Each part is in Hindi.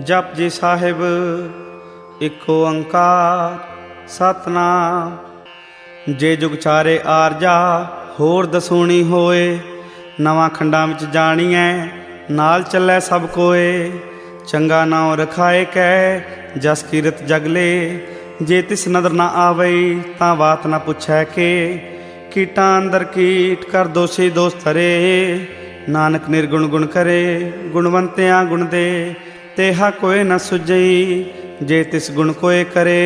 ਜਪ ਜੀ ਸਾਹਿਬ, ਇੱਕ ਓੰਕਾਰ ਸਤਨਾਮ। ਜੇ ਜੁਗ ਚਾਰੇ ਆਰਜਾ, ਹੋਰ ਦਸੂਣੀ ਹੋਏ, ਨਵਾਂ ਖੰਡਾਂ ਵਿੱਚ ਜਾਣੀਐ, ਨਾਲ ਚੱਲੇ ਸਭ ਕੋਏ। ਚੰਗਾ ਨਾਉ ਰਖਾਏ ਕੈ, ਜਸ ਕੀਰਤ ਜਗਲੇ ਜੇ ਤਿਸ ਨਦਰ ਨਾ ਆਵਈ, ਤਾਂ ਬਾਤ ਨਾ ਪੁੱਛੈ ਕੇ। ਕੀਟਾਂ ਅੰਦਰ ਕੀਟ ਕਰ ਦੋਸ਼ੀ ਦੋਸ ਧਰੇ। ਨਾਨਕ ਨਿਰਗੁਣ ਗੁਣ ਕਰੇ, ਗੁਣਵੰਤਿਆਂ ਗੁਣ ਦੇ। तेहा कोय न सुजई, जे तिस गुण कोय करे।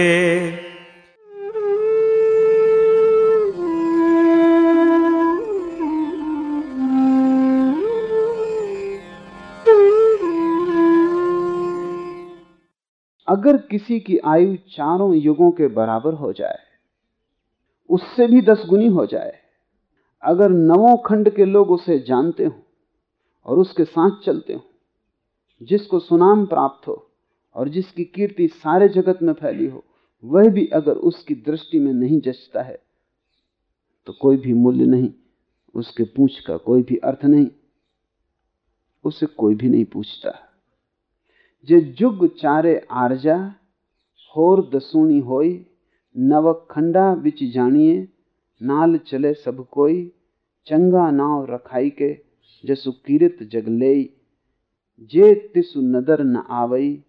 अगर किसी की आयु चारों युगों के बराबर हो जाए, उससे भी दस गुनी हो जाए। अगर नवों खंड के लोग उसे जानते हो और उसके साथ चलते हों जिसको सुनाम प्राप्त हो और जिसकी कीर्ति सारे जगत में फैली हो, वह भी अगर उसकी दृष्टि में नहीं जचता है तो कोई भी मूल्य नहीं, उसके पूछ का कोई भी अर्थ नहीं, उसे कोई भी नहीं पूछता। जे जुग चारे आरजा, होर दसूनी होई, नव खंडा विच जानिए, नाल चले सब कोई, चंगा नाव रखाई के, जसु कीरत जग ले जे तिसु नदर न आवई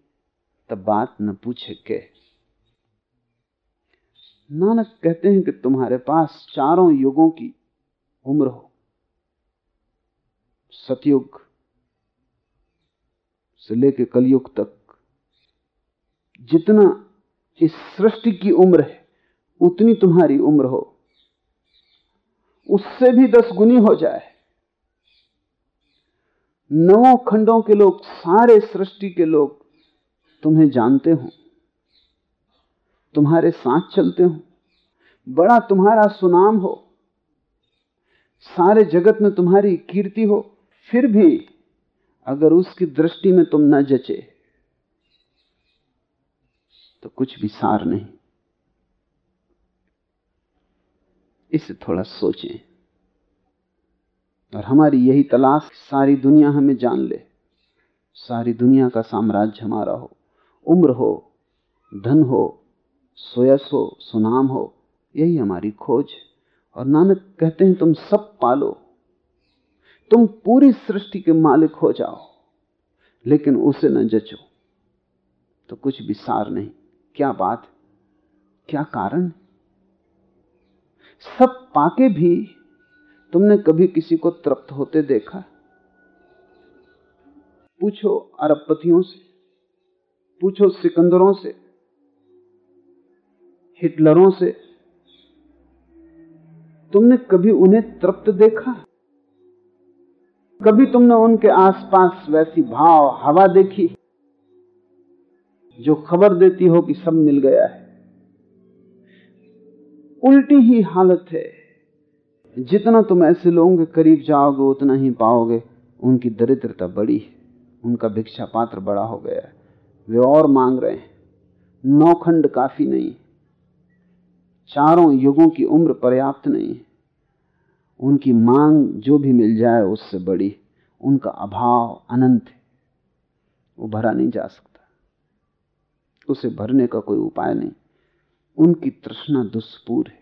तब बात न पूछे के नानक कहते हैं कि तुम्हारे पास चारों युगों की उम्र हो। सतयुग से लेकर कलयुग तक जितना इस सृष्टि की उम्र है, उतनी तुम्हारी उम्र हो। उससे भी दस गुनी हो जाए। नौ खंडों के लोग, सारे सृष्टि के लोग तुम्हें जानते हो। तुम्हारे साथ चलते हो। बड़ा तुम्हारा सुनाम हो। सारे जगत में तुम्हारी कीर्ति हो। फिर भी अगर उसकी दृष्टि में तुम न जचे तो कुछ भी सार नहीं। इसे थोड़ा सोचें। और हमारी यही तलाश, सारी दुनिया हमें जान ले। सारी दुनिया का साम्राज्य हमारा हो। उम्र हो, धन हो, सोयस हो, सुनाम हो, यही हमारी खोज। और नानक कहते हैं, तुम सब पालो। तुम पूरी सृष्टि के मालिक हो जाओ, लेकिन उसे न जचो। तो कुछ भी सार नहीं। क्या बात? क्या कारण? सब पाके भी तुमने कभी किसी को तृप्त होते देखा? पूछो अरबपतियों से, पूछो सिकंदरों से, हिटलरों से, तुमने कभी उन्हें तृप्त देखा? कभी तुमने उनके आसपास वैसी भाव, हवा देखी, जो खबर देती हो कि सब मिल गया है? उल्टी ही हालत है। जितना तुम ऐसे लोगों के करीब जाओगे, उतना ही पाओगे। उनकी दरिद्रता बड़ी है, उनका भिक्षा पात्र बड़ा हो गया है। वे और मांग रहे हैं। नौखंड काफ़ी नहीं चारों युगों की उम्र पर्याप्त नहीं है। उनकी मांग जो भी मिल जाए, उससे बड़ी उनका अभाव अनंत है। वो भरा नहीं जा सकता। उसे भरने का कोई उपाय नहीं। उनकी तृष्णा दुष्पूर है।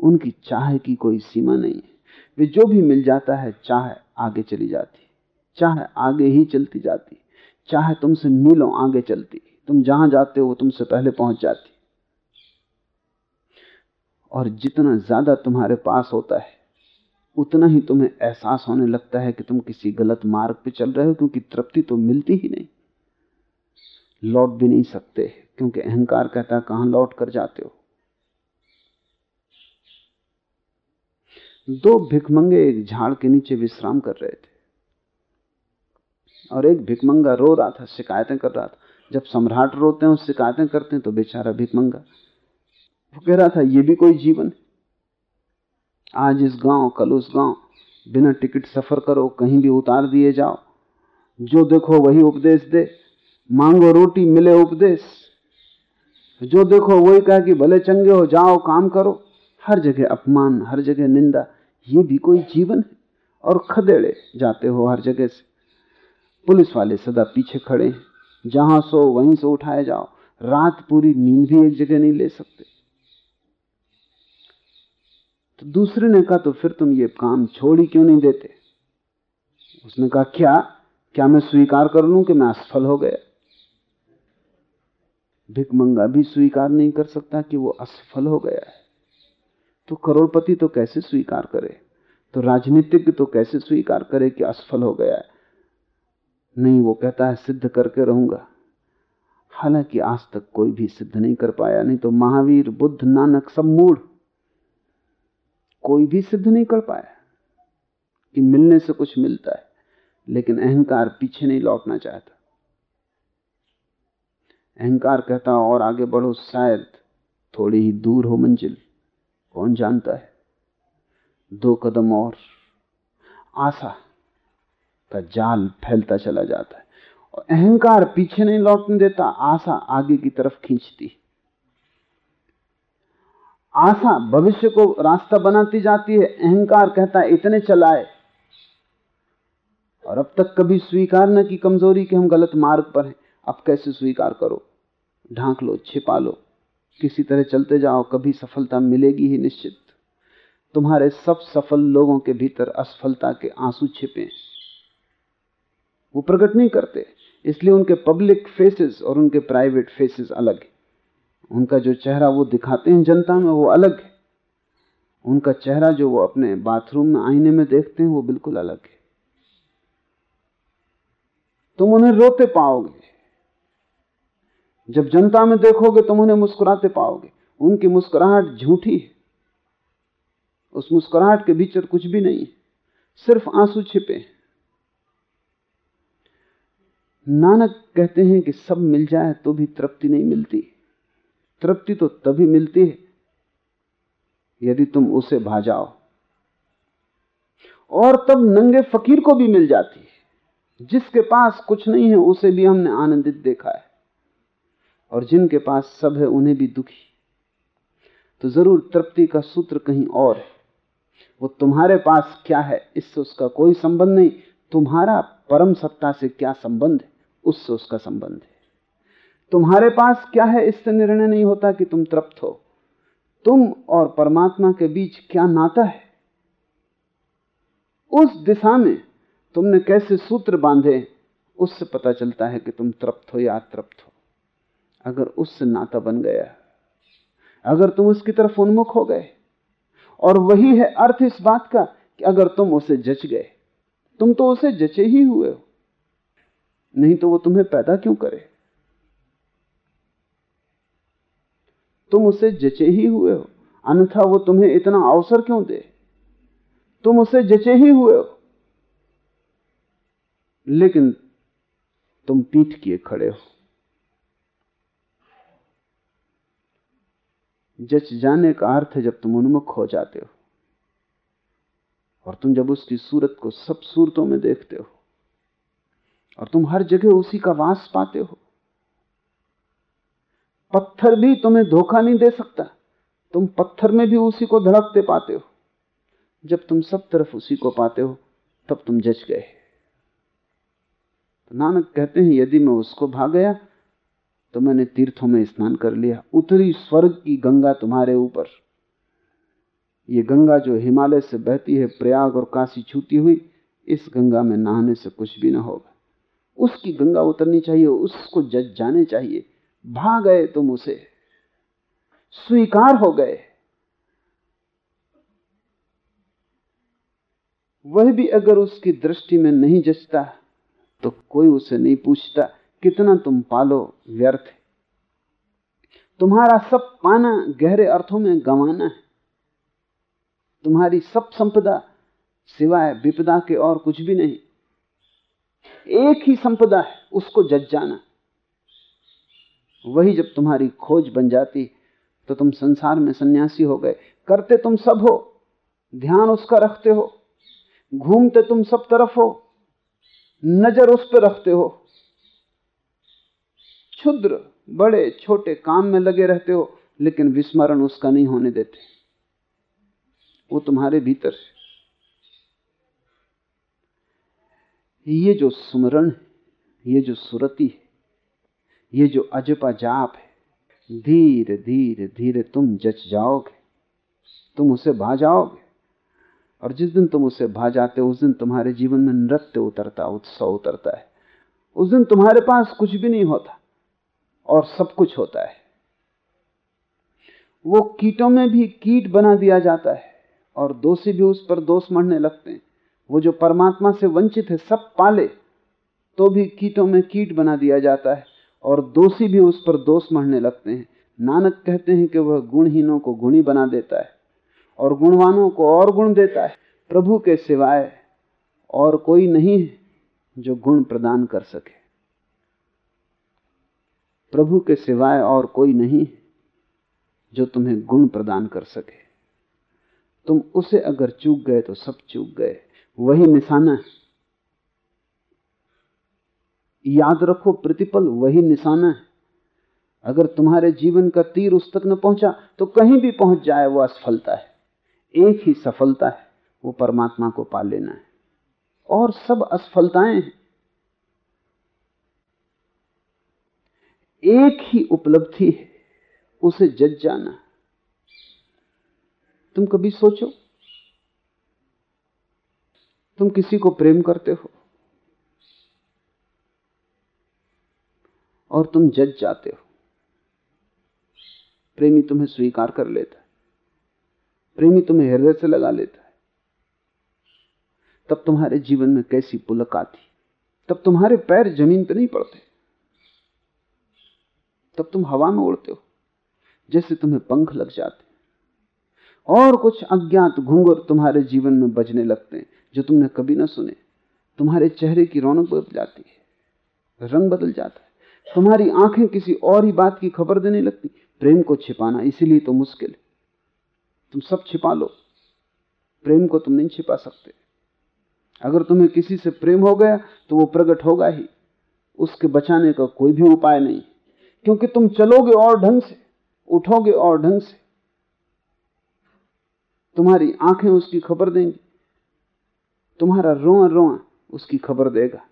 उनकी चाह की कोई सीमा नहीं है। वे जो भी मिल जाता है, चाह आगे चली जाती चाह आगे ही चलती जाती चाह तुमसे मीलों आगे चलती तुम जहाँ जाते हो तुमसे पहले पहुँच जाती और जितना ज़्यादा तुम्हारे पास होता है, उतना ही तुम्हें एहसास होने लगता है कि तुम किसी गलत मार्ग पे चल रहे हो, क्योंकि तृप्ति तो मिलती ही नहीं। लौट भी नहीं सकते, क्योंकि अहंकार कहता है, कहाँ लौट कर जाते हो? दो भिकमंगे एक झाड़ के नीचे विश्राम कर रहे थे। और एक भिकमंगा रो रहा था, शिकायतें कर रहा था। जब सम्राट रोते हैं शिकायतें करते हैं तो बेचारा भिकमंगा वो कह रहा था, ये भी कोई जीवन आज इस गाँव, कल उस गाँव। बिना टिकट सफ़र करो, कहीं भी उतार दिए जाओ। जो देखो, वही उपदेश दे। मांगो रोटी, मिले उपदेश। जो देखो, वही कहा कि, भले चंगे हो, जाओ, काम करो। हर जगह अपमान, हर जगह निंदा ये भी कोई जीवन है। और खदेड़े जाते हो हर जगह से। पुलिस वाले सदा पीछे खड़े हैं। जहाँ सो, वहीं से उठाए जाओ। रात पूरी नींद भी एक जगह नहीं ले सकते। तो दूसरे ने कहा तो फिर तुम ये काम छोड़ ही क्यों नहीं देते? उसने कहा, क्या? क्या मैं स्वीकार कर लूँ कि मैं असफल हो गया? भिकमंगा भी स्वीकार नहीं कर सकता कि वो असफल हो गया है। तो करोड़पति तो कैसे स्वीकार करे? तो राजनीतिज्ञ तो कैसे स्वीकार करे कि असफल हो गया है? नहीं, वो कहता है, सिद्ध करके रहूँगा। हालाँकि आज तक कोई भी सिद्ध नहीं कर पाया, नहीं तो महावीर, बुद्ध, नानक सब मूड कोई भी सिद्ध नहीं कर पाया कि मिलने से कुछ मिलता है, लेकिन अहंकार पीछे नहीं लौटना चाहता। अहंकार कहता, और आगे बढ़ो, शायद थोड़ी ही दूर हो मंजिल। कौन जानता है? दो कदम और। आशा का जाल फैलता चला जाता है और अहंकार पीछे नहीं लौटने देता, आशा आगे की तरफ़ खींचती आशा भविष्य को रास्ता बनाती जाती है, अहंकार कहता है, इतने चलाए। और अब तक कभी स्वीकार न की कमज़ोरी कि हम गलत मार्ग पर हैं। अब कैसे स्वीकार करो? ढांक लो, छिपा लो। किसी तरह चलते जाओ, कभी सफलता मिलेगी ही निश्चित। तुम्हारे सब सफल लोगों के भीतर असफलता के आँसू छिपे वो प्रकट नहीं करते, इसलिए उनके पब्लिक फेसेस और उनके प्राइवेट फेसेस अलग है। उनका जो चेहरा वो दिखाते हैं जनता में, वो अलग है। उनका चेहरा जो वो अपने बाथरूम में, आईने में देखते हैं, वो बिल्कुल अलग है। तुम उन्हें रोते पाओगे। जब जनता में देखोगे तुम उन्हें मुस्कुराते पाओगे। उनकी मुस्कुराहट झूठी है। उस मुस्कुराहट के भीतर कुछ भी नहीं सिर्फ़ आँसू छिपे नानक कहते हैं कि सब मिल जाए तो भी तृप्ति नहीं मिलती। तृप्ति तो तभी मिलती है यदि तुम उसे भाजाओ। और तब नंगे फकीर को भी मिल जाती है। जिसके पास कुछ नहीं है, उसे भी हमने आनंदित देखा है। और जिनके पास सब है, उन्हें भी दुखी। तो ज़रूर तृप्ति का सूत्र कहीं और है। वो तुम्हारे पास क्या है, इससे उसका कोई संबंध नहीं। तुम्हारा परम सत्ता से क्या संबंध है, उससे उसका संबंध है। तुम्हारे पास क्या है, इससे निर्णय नहीं होता कि तुम तृप्त हो। तुम और परमात्मा के बीच क्या नाता है? उस दिशा में तुमने कैसे सूत्र बांधे, उससे पता चलता है कि तुम तृप्त हो या तृप्त हो। अगर उससे नाता बन गया अगर तुम उसकी तरफ़ उन्मुख हो गए, और वही है अर्थ इस बात का कि अगर तुम उसे जच गए, तुम तो उसे जचे ही हुए हो, नहीं तो वो तुम्हें पैदा क्यों करे? तुम उसे जचे ही हुए हो, अन्यथा वो तुम्हें इतना अवसर क्यों दे? तुम उसे जचे ही हुए हो, लेकिन तुम पीठ किए खड़े हो। जच जाने का अर्थ है जब तुम उन्मुख हो जाते हो। और तुम जब उसकी सूरत को सब सूरतों में देखते हो। और तुम हर जगह उसी का वास पाते हो। पत्थर भी तुम्हें धोखा नहीं दे सकता। तुम पत्थर में भी उसी को धड़कते पाते हो। जब तुम सब तरफ़ उसी को पाते हो, तब तुम जच गए। तो नानक कहते हैं, यदि मैं उसको भाग गया तो मैंने तीर्थों में स्नान कर लिया। उतरी स्वर्ग की गंगा तुम्हारे ऊपर। ये गंगा जो हिमालय से बहती है, प्रयाग और काशी छूती हुई, इस गंगा में नहाने से कुछ भी ना होगा। उसकी गंगा उतरनी चाहिए, उसको जज जाने चाहिए। भाग गए तुम उसे। स्वीकार हो गए। वह भी अगर उसकी दृष्टि में नहीं जचता तो कोई उसे नहीं पूछता। कितना तुम पालो व्यर्थ है। तुम्हारा सब पाना गहरे अर्थों में गंवाना है। तुम्हारी सब संपदा सिवाय विपदा के और कुछ भी नहीं। एक ही संपदा है, उसको जज जाना। वही जब तुम्हारी खोज बन जाती तो तुम संसार में सन्यासी हो गए। करते तुम सब हो, ध्यान उसका रखते हो, घूमते तुम सब तरफ़ हो, नज़र उस पर रखते हो। क्षुद्र, बड़े, छोटे काम में लगे रहते हो, लेकिन विस्मरण उसका नहीं होने देते। वो तुम्हारे भीतर है। ये जो स्मरण ये जो सुरति है, ये जो अजपा जाप है, धीरे धीरे धीरे तुम जच जाओगे। तुम उसे भा जाओगे और जिस दिन तुम उसे भा जाते हो, उस दिन तुम्हारे जीवन में नृत्य उतरता, उत्सव उतरता है। उस दिन तुम्हारे पास कुछ भी नहीं होता। और सब कुछ होता है। वो कीटों में भी कीट बना दिया जाता है और दोषी भी उस पर दोष मरने लगते हैं। वो जो परमात्मा से वंचित है, सब पाले तो भी कीटों में कीट बना दिया जाता है और दोषी भी उस पर दोष मरने लगते हैं। नानक कहते हैं कि वह गुणहीनों को गुणी बना देता है और गुणवानों को और गुण देता है। प्रभु के सिवाय और कोई नहीं है जो गुण प्रदान कर सके। प्रभु के सिवाय और कोई नहीं जो तुम्हें गुण प्रदान कर सके। तुम उसे अगर चूक गए तो सब चूक गए। वही निशाना है। याद रखो, प्रतिपल, वही निशाना है। अगर तुम्हारे जीवन का तीर उस तक न पहुँचा तो कहीं भी पहुँच जाए, वो असफलता है। एक ही सफलता है, वो परमात्मा को पा लेना है। और सब असफलताएँ हैं। एक ही उपलब्धि है, उसे जज जाना। तुम कभी सोचो, तुम किसी को प्रेम करते हो और तुम जज जाते हो। प्रेमी तुम्हें स्वीकार कर लेता है, प्रेमी तुम्हें हृदय से लगा लेता है। तब तुम्हारे जीवन में कैसी पुलक आती, तब तुम्हारे पैर ज़मीन पर नहीं पड़ते। तब तुम हवा में उड़ते हो, जैसे तुम्हें पंख लग जाते और कुछ अज्ञात घुंघर तुम्हारे जीवन में बजने लगते हैं, जो तुमने कभी ना सुने। तुम्हारे चेहरे की रौनक बदल जाती है, रंग बदल जाता है। तुम्हारी आँखें किसी और ही बात की खबर देने लगती, प्रेम को छिपाना इसीलिए तो मुश्किल है। तुम सब छिपा लो, प्रेम को तुम नहीं छिपा सकते। अगर तुम्हें किसी से प्रेम हो गया तो वो प्रकट होगा ही, उसके बचाने का कोई भी उपाय नहीं। क्योंकि तुम चलोगे और ढंग से, उठोगे और ढंग से। तुम्हारी आँखें उसकी खबर देंगी। तुम्हारा रोआ रोआ उसकी खबर देगा।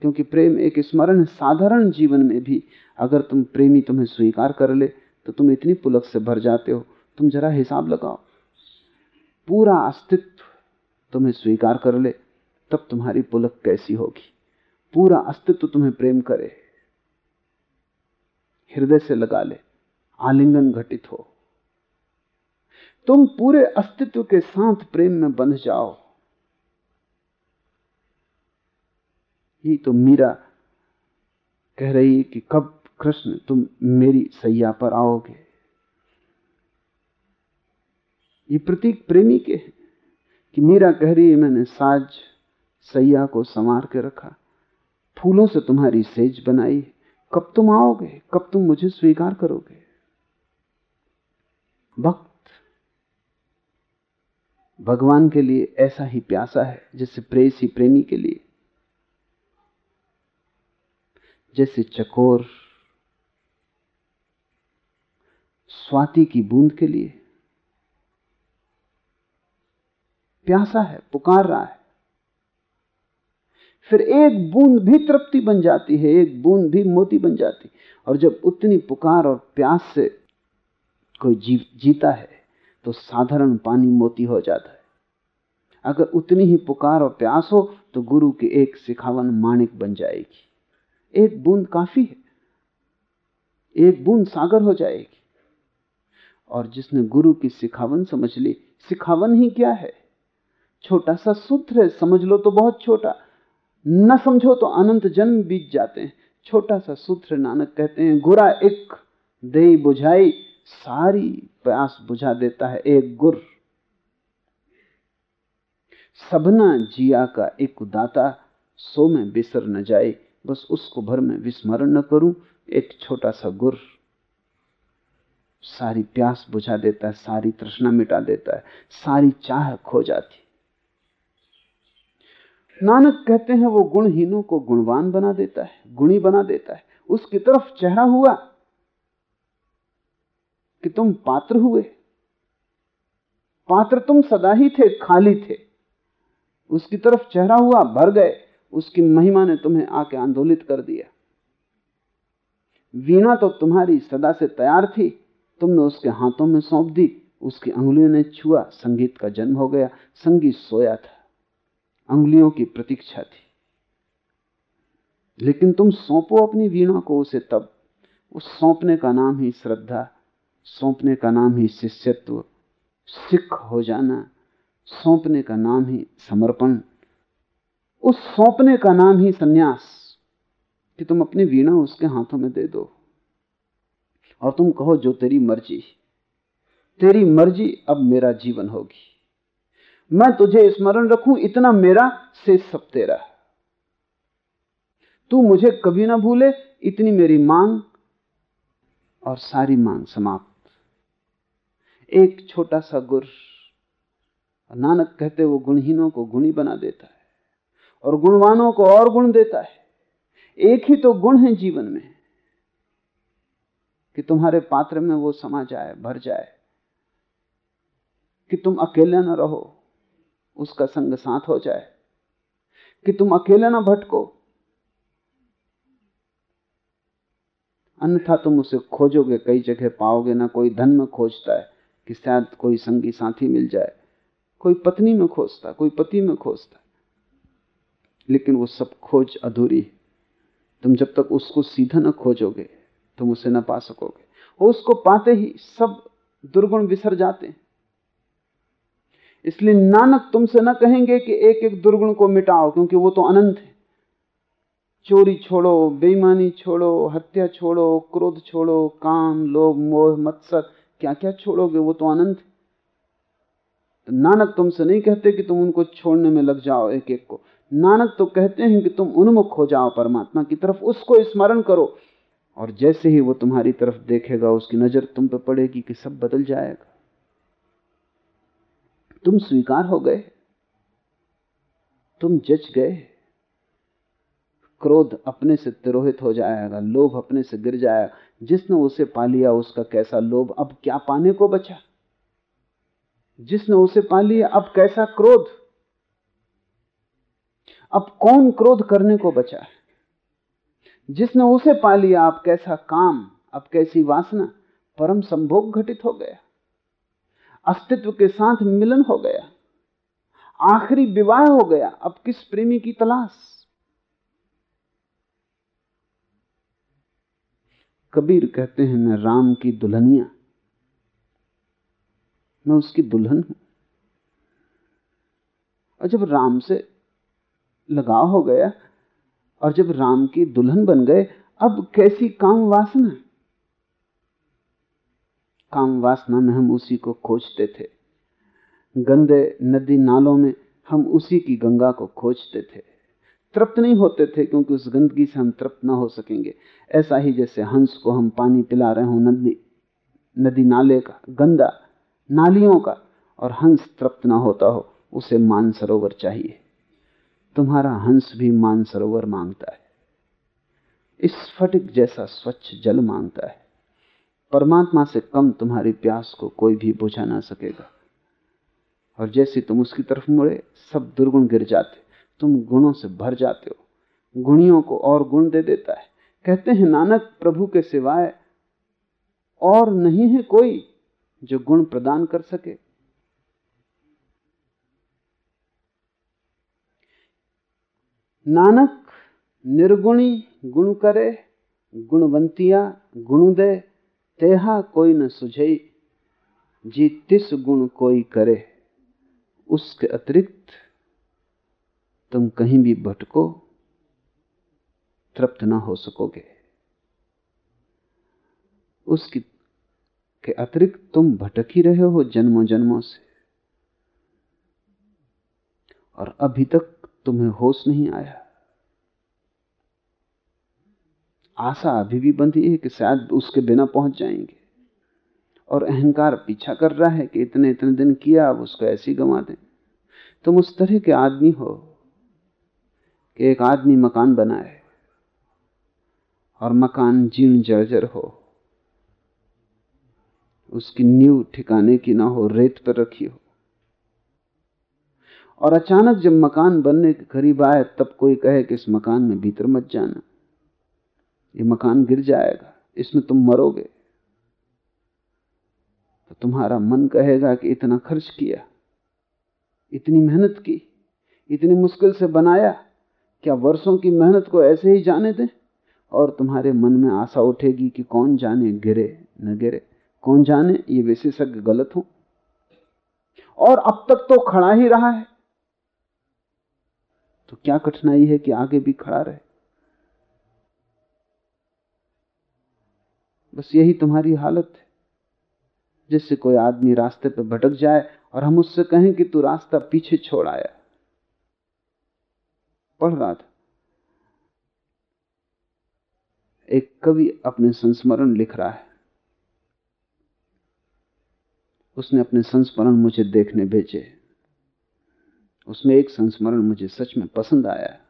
क्योंकि प्रेम एक स्मरण है साधारण जीवन में भी अगर तुम प्रेमी तुम्हें स्वीकार कर ले तो तुम इतनी पुलक से भर जाते हो। तुम जरा हिसाब लगाओ। पूरा अस्तित्व तुम्हें स्वीकार कर ले, तब तुम्हारी पुलक कैसी होगी? पूरा अस्तित्व तुम्हें प्रेम करे। हृदय से लगा ले, आलिंगन घटित हो। तुम पूरे अस्तित्व के साथ प्रेम में बंध जाओ। ही तो मीरा कह रही है कि कब कृष्ण तुम मेरी सैया पर आओगे? ये प्रतीक प्रेमी के हैं कि मीरा कह रही है, मैंने साज सैया को संवार के रखा, फूलों से तुम्हारी सेज बनाई कब तुम आओगे? कब तुम मुझे स्वीकार करोगे? भक्त भगवान के लिए ऐसा ही प्यासा है जैसे प्रेसी प्रेमी के लिए। जैसे चकोर स्वाति की बूंद के लिए। प्यासा है, पुकार रहा है। फिर एक बूंद भी तृप्ति बन जाती है एक बूंद भी मोती बन जाती और जब उतनी पुकार और प्यास से कोई जी, जीता है तो साधारण पानी मोती हो जाता है। अगर उतनी ही पुकार और प्यास हो तो गुरु की एक सिखावन माणिक बन जाएगी। एक बूंद काफ़ी है। एक बूंद सागर हो जाएगी। और जिसने गुरु की सिखावन समझ ली सिखावन ही क्या है? छोटा सा सूत्र है समझ लो तो बहुत छोटा। न समझो तो अनंत जन्म बीत जाते हैं। छोटा सा सूत्र नानक कहते हैं, गुरा एक दे बुझाई, सारी प्यास बुझा देता है एक गुर। सबना जिया का एक दाता, सो में बिसर न जाए बस उसको भर में विस्मरण न करूँ, एक छोटा सा गुर। सारी प्यास बुझा देता है, सारी तृष्णा मिटा देता है, सारी चाह खो जाती नानक कहते हैं, वो गुणहीनों को गुणवान बना देता है, गुणी बना देता है। उसकी तरफ़ चेहरा हुआ कि तुम पात्र हुए। पात्र तुम सदा ही थे, खाली थे। उसकी तरफ़ चेहरा हुआ, भर गए। उसकी महिमा ने तुम्हें आके आंदोलित कर दिया। वीणा तो तुम्हारी सदा से तैयार थी। तुमने उसके हाथों में सौंप दी। उसकी अंगुलियों ने छुआ। संगीत का जन्म हो गया। संगीत सोया था। अंगुलियों की प्रतीक्षा थी। लेकिन तुम सौंपो अपनी वीणा को उसे तब। उस सौंपने का नाम ही श्रद्धा, सौंपने का नाम ही शिष्यत्व, सिख हो जाना, सौंपने का नाम ही समर्पण। उस सौंपने का नाम ही सन्यास, कि तुम अपनी वीणा उसके हाथों में दे दो। और तुम कहो, जो तेरी मर्ज़ी तेरी मर्ज़ी अब मेरा जीवन होगी। मैं तुझे स्मरण रखूँ, इतना मेरा से सब तेरा तू मुझे कभी ना भूले, इतनी मेरी मांग और सारी मांग समाप्त। एक छोटा सा गुर, नानक कहते वो गुणहीनों को गुणी बना देता है और गुणवानों को और गुण देता है। एक ही तो गुण है जीवन में, कि तुम्हारे पात्र में वो समा जाए, भर जाए, कि तुम अकेले ना रहो। उसका संग साथ हो जाए कि तुम अकेले ना भटको। अन्यथा तुम उसे खोजोगे, कई जगह पाओगे, ना कोई धन में खोजता है कि शायद कोई संगी साथी मिल जाए। कोई पत्नी में खोजता, कोई पति में खोजता। लेकिन वो सब खोज अधूरी तुम जब तक उसको सीधा ना खोजोगे, तुम उसे ना पा सकोगे। उसको पाते ही सब दुर्गुण विसर जाते हैं। इसलिए नानक तुमसे न कहेंगे कि एक एक दुर्गुण को मिटाओ, क्योंकि वो तो अनंत है। चोरी छोड़ो, बेईमानी छोड़ो, हत्या छोड़ो, क्रोध छोड़ो, काम, लोभ, मोह, मत्सर क्या क्या छोड़ोगे, वो तो अनंत तो नानक तुमसे नहीं कहते कि तुम उनको छोड़ने में लग जाओ एक एक को। नानक तो कहते हैं कि तुम उन्मुख हो जाओ परमात्मा की तरफ़, उसको स्मरण करो। और जैसे ही वो तुम्हारी तरफ़ देखेगा, उसकी नज़र तुम पर पड़ेगी कि सब बदल जाएगा। तुम स्वीकार हो गए, तुम जच गए, क्रोध अपने से तिरोहित हो जाएगा, लोभ अपने से गिर जाएगा। जिसने उसे पा लिया उसका कैसा लोभ? अब क्या पाने को बचा? जिसने उसे पा लिया, अब कैसा क्रोध? अब कौन क्रोध करने को बचा? है जिसने उसे पा लिया, अब कैसा काम, अब कैसी वासना? परम संभोग घटित हो गया। अस्तित्व के साथ मिलन हो गया। आखिरी विवाह हो गया। अब किस प्रेमी की तलाश? कबीर कहते हैं, मैं राम की दुल्हनिया। मैं उसकी दुल्हन हूँ। और जब राम से लगाव हो गया और जब राम की दुल्हन बन गए, अब कैसी काम वासना काम वासना में हम उसी को खोजते थे। गंदे नदी नालों में हम उसी की गंगा को खोजते थे। तृप्त नहीं होते थे क्योंकि उस गंदगी से हम तृप्त ना हो सकेंगे। ऐसा ही जैसे हंस को हम पानी पिला रहे हो नदी नदी नाले का, गंदा, नालियों का, और हंस तृप्त ना होता हो, उसे मानसरोवर चाहिए। तुम्हारा हंस भी मानसरोवर माँगता है। इस फटिक जैसा स्वच्छ जल माँगता है। परमात्मा से कम तुम्हारी प्यास को कोई भी बुझा ना सकेगा। और जैसे तुम उसकी तरफ़ मुड़े, सब दुर्गुण गिर जाते। तुम गुणों से भर जाते हो। गुणियों को और गुण दे देता है। कहते हैं, नानक प्रभु के सिवाय और नहीं है कोई जो गुण प्रदान कर सके। नानक निर्गुणी गुण करे, गुणवंतिया गुण दे तेहा कोई न सुझई, जी तिस गुण कोई करे, उसके अतिरिक्त तुम कहीं भी भटको, तृप्त ना हो सकोगे। उसकी, के अतिरिक्त तुम भटक ही रहे हो जन्मों जन्मों से। और अभी तक तुम्हें होश नहीं आया। आशा अभी भी बंधी है कि शायद उसके बिना पहुँच जाएँगे। और अहंकार पीछा कर रहा है कि इतने इतने दिन किया, अब उसको ऐसी गंवा दें। तुम उस तरह के आदमी हो कि एक आदमी मकान बनाए और मकान जीर्ण जर्जर हो। उसकी नींव ठिकाने की ना हो, रेत पर रखी हो। और अचानक जब मकान बनने के करीब आए, तब कोई कहे कि इस मकान में भीतर मत जाना। ये मकान गिर जाएगा, इसमें तुम मरोगे। तो तुम्हारा मन कहेगा कि इतना खर्च किया, इतनी मेहनत की, इतनी मुश्किल से बनाया, क्या वर्षों की मेहनत को ऐसे ही जाने दें? और तुम्हारे मन में आशा उठेगी कि कौन जाने गिरे न गिरे, कौन जाने ये विशेषज्ञ गलत हो। और अब तक तो खड़ा ही रहा है। तो क्या कठिनाई है कि आगे भी खड़ा रहे? बस यही तुम्हारी हालत है। जिससे कोई आदमी रास्ते पर भटक जाए और हम उससे कहें कि तू रास्ता पीछे छोड़ आया। पढ़ रहा था। एक कवि अपने संस्मरण लिख रहा है। उसने अपने संस्मरण मुझे देखने भेजे। उसमें एक संस्मरण मुझे सच में पसंद आया।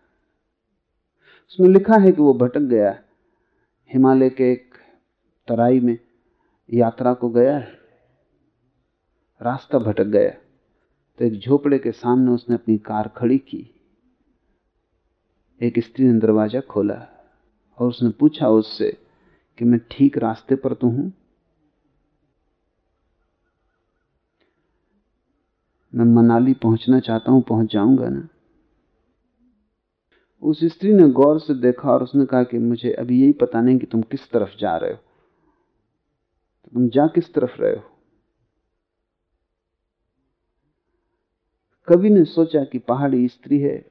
उसमें लिखा है कि वो भटक गया। हिमालय के एक तराई में यात्रा को गया है। रास्ता भटक गया। तो एक झोपड़े के सामने उसने अपनी कार खड़ी की। एक स्त्री ने दरवाज़ा खोला और उसने पूछा उससे कि मैं ठीक रास्ते पर तो हूँ? मैं मनाली पहुँचना चाहता हूँ, पहुँच जाऊँगा ना? उस स्त्री ने गौर से देखा और उसने कहा कि मुझे अभी यही पता नहीं कि तुम किस तरफ़ जा रहे हो। तुम जा किस तरफ़ रहे हो? कवि ने सोचा कि पहाड़ी स्त्री है?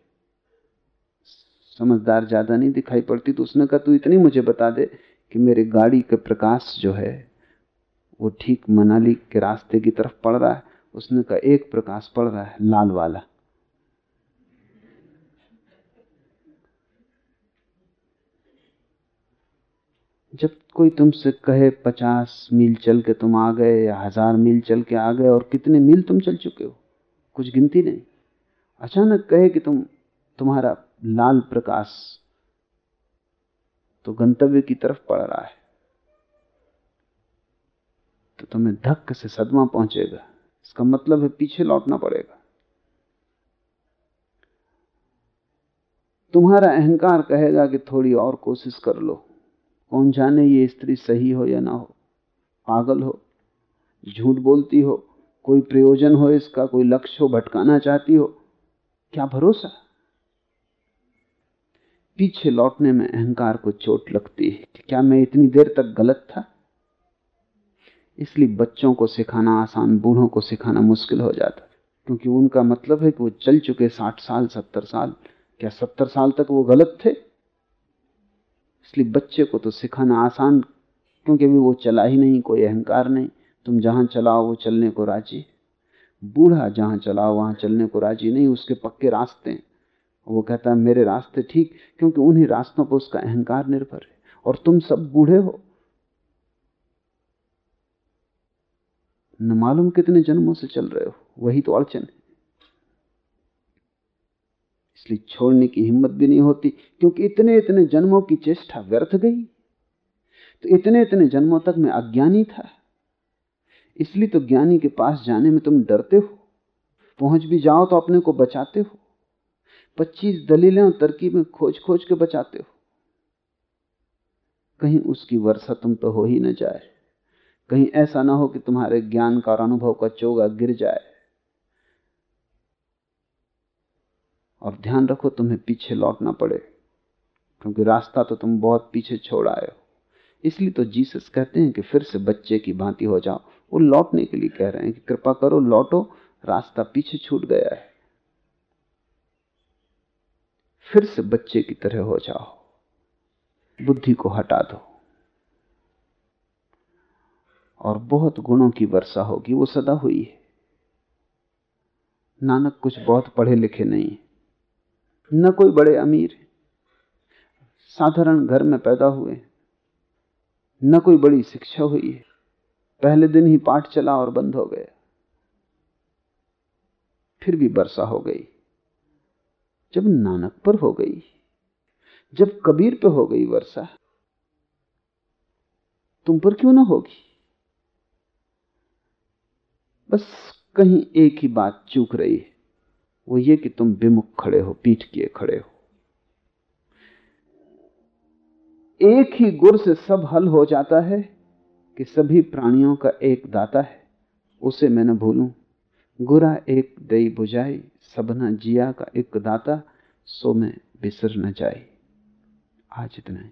समझदार ज़्यादा नहीं दिखाई पड़ती तो उसने कहा, तू इतनी मुझे बता दे कि मेरे गाड़ी का प्रकाश जो है, वो ठीक मनाली के रास्ते की तरफ़ पड़ रहा है। उसने कहा, एक प्रकाश पड़ रहा है, लाल वाला। जब कोई तुमसे कहे पचास मील चल के तुम आ गए या हज़ार मील चल के आ गए और कितने मील तुम चल चुके हो, कुछ गिनती नहीं। अचानक कहे कि तुम, तुम्हारा लाल प्रकाश तो गंतव्य की तरफ़ पड़ रहा है। तो तुम्हें धक्क से सदमा पहुंचेगा। इसका मतलब है पीछे लौटना पड़ेगा। तुम्हारा अहंकार कहेगा कि थोड़ी और कोशिश कर लो। कौन जाने ये स्त्री सही हो या ना हो? पागल हो? झूठ बोलती हो? कोई प्रयोजन हो इसका? कोई लक्ष्य हो? भटकाना चाहती हो? क्या भरोसा? पीछे लौटने में अहंकार को चोट लगती है कि क्या मैं इतनी देर तक गलत था? इसलिए बच्चों को सिखाना, आसान बूढ़ों को सिखाना मुश्किल हो जाता क्योंकि उनका मतलब है कि वो चल चुके साठ साल, सत्तर साल, क्या सत्तर साल तक वो गलत थे? इसलिए बच्चे को तो सिखाना आसान, क्योंकि अभी वो चला ही नहीं, कोई अहंकार नहीं। तुम जहाँ चलाओ, वो चलने को राज़ी। बूढ़ा जहाँ चलाओ, वहाँ चलने को राज़ी नहीं, उसके पक्के रास्ते हैं। वो कहता है, मेरे रास्ते ठीक, क्योंकि उन्हीं रास्तों पर उसका अहंकार निर्भर है, और तुम सब बूढ़े हो। न मालूम कितने जन्मों से चल रहे हो, वही तो अड़चन है। इसलिए छोड़ने की हिम्मत भी नहीं होती, क्योंकि इतने इतने जन्मों की चेष्टा व्यर्थ गई। तो इतने इतने जन्मों तक मैं अज्ञानी था। इसलिए तो ज्ञानी के पास जाने में तुम डरते हो। पहुँच भी जाओ तो अपने को बचाते हो। पच्चीस दलीलें और तरकीबें खोज खोज के बचाते हो। कहीं उसकी वर्षा तुम पे हो ही ना जाए। कहीं ऐसा ना हो कि तुम्हारे ज्ञान का और अनुभव का चोगा गिर जाए। और ध्यान रखो, तुम्हें पीछे लौटना पड़े, क्योंकि रास्ता तो तुम बहुत पीछे छोड़ आए हो। इसलिए तो जीसस कहते हैं कि फिर से बच्चे की भांति हो जाओ। वो लौटने के लिए कह रहे हैं कि कृपा करो, लौटो, रास्ता पीछे छूट गया है। फिर से बच्चे की तरह हो जाओ। बुद्धि को हटा दो। और बहुत गुणों की वर्षा होगी, वो सदा हुई है। नानक कुछ बहुत पढ़े लिखे नहीं न कोई बड़े अमीर साधारण घर में पैदा हुए, न कोई बड़ी शिक्षा हुई है। पहले दिन ही पाठ चला और बंद हो गया। फिर भी वर्षा हो गई। जब नानक पर हो गई, जब कबीर पे हो गई वर्षा, तुम पर क्यों ना होगी? बस कहीं एक ही बात चूक रही है। वो ये कि तुम विमुख खड़े हो, पीठ किए खड़े हो। एक ही गुर से सब हल हो जाता है कि सभी प्राणियों का एक दाता है। उसे मैं न भूलूं। गुरा एक दई बुझाई, सबना जिया का एक दाता, सो में बिसर न जाए आज इतना ही।